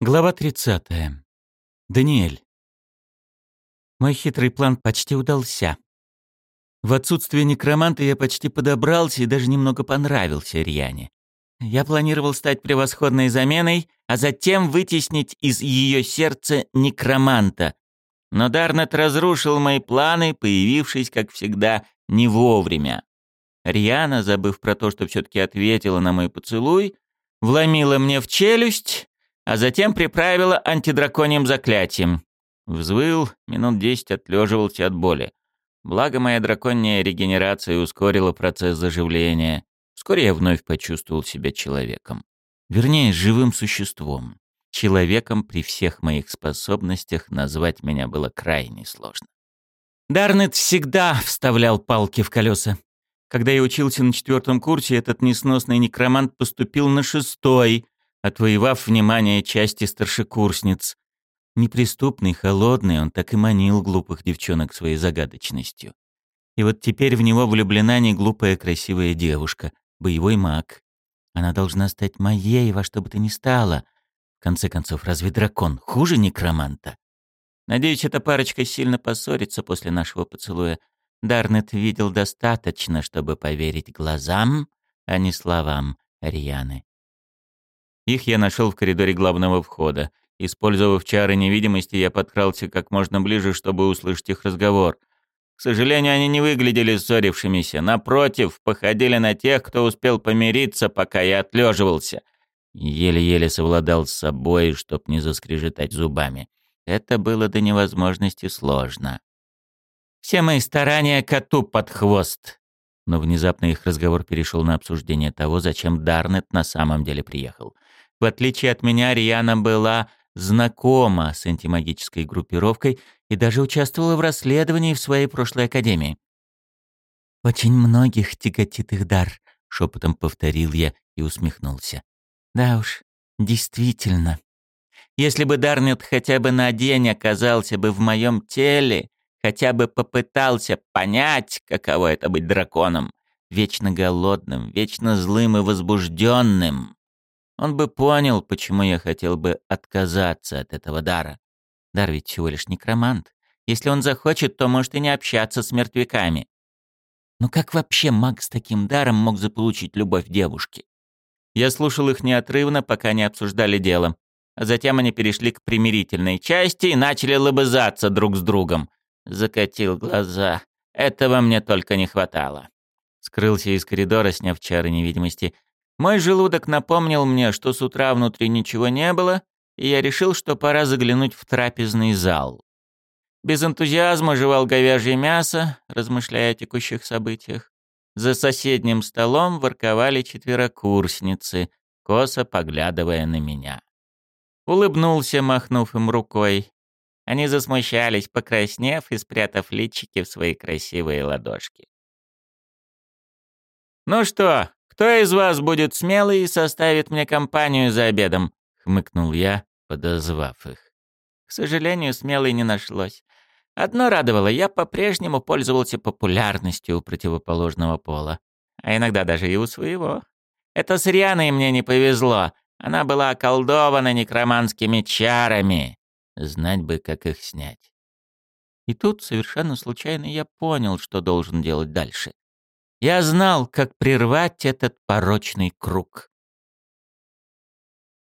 Глава 30. Даниэль. Мой хитрый план почти удался. В отсутствие некроманта я почти подобрался и даже немного понравился Рьяне. Я планировал стать превосходной заменой, а затем вытеснить из ее сердца некроманта. Но Дарнет разрушил мои планы, появившись, как всегда, не вовремя. Рьяна, забыв про то, что все-таки ответила на мой поцелуй, вломила мне в челюсть а затем приправила антидраконьим заклятием. Взвыл, минут десять отлеживался от боли. Благо моя драконья регенерация ускорила процесс заживления. Вскоре я вновь почувствовал себя человеком. Вернее, живым существом. Человеком при всех моих способностях назвать меня было крайне сложно. Дарнет всегда вставлял палки в колеса. Когда я учился на четвертом курсе, этот несносный некромант поступил на шестой, отвоевав внимание части старшекурсниц. Неприступный, холодный, он так и манил глупых девчонок своей загадочностью. И вот теперь в него влюблена не глупая красивая девушка, боевой маг. Она должна стать моей во что бы то ни стало. В конце концов, разве дракон хуже некроманта? Надеюсь, эта парочка сильно поссорится после нашего поцелуя. Дарнет видел достаточно, чтобы поверить глазам, а не словам Арианы. Их я нашел в коридоре главного входа. Использовав чары невидимости, я подкрался как можно ближе, чтобы услышать их разговор. К сожалению, они не выглядели ссорившимися. Напротив, походили на тех, кто успел помириться, пока я отлеживался. Еле-еле совладал с собой, чтоб не заскрежетать зубами. Это было до невозможности сложно. Все мои старания коту под хвост. Но внезапно их разговор перешел на обсуждение того, зачем Дарнет на самом деле приехал — в отличие от меня, Риана была знакома с антимагической группировкой и даже участвовала в расследовании в своей прошлой академии. «Очень многих тяготит их дар», — шепотом повторил я и усмехнулся. «Да уж, действительно. Если бы Дарнет хотя бы на день оказался бы в моем теле, хотя бы попытался понять, каково это быть драконом, вечно голодным, вечно злым и возбужденным, он бы понял, почему я хотел бы отказаться от этого дара. Дар ведь всего лишь некромант. Если он захочет, то может и не общаться с мертвяками. Но как вообще маг с таким даром мог заполучить любовь девушки? Я слушал их неотрывно, пока не обсуждали дело. А затем они перешли к примирительной части и начали лобызаться друг с другом. Закатил глаза. Этого мне только не хватало. Скрылся из коридора, сняв чары невидимости, мой желудок напомнил мне, что с утра внутри ничего не было, и я решил, что пора заглянуть в трапезный зал. Без энтузиазма жевал говяжье мясо, размышляя о текущих событиях. За соседним столом ворковали четверокурсницы, косо поглядывая на меня. Улыбнулся, махнув им рукой. Они засмущались, покраснев и спрятав личики в свои красивые ладошки. «Ну что, «Кто из вас будет смелый и составит мне компанию за обедом?» — хмыкнул я, подозвав их. К сожалению, смелой не нашлось. Одно радовало, я по-прежнему пользовался популярностью у противоположного пола. А иногда даже и у своего. Это с Рианой мне не повезло. Она была околдована некроманскими чарами. Знать бы, как их снять. И тут совершенно случайно я понял, что должен делать дальше. Я знал, как прервать этот порочный круг.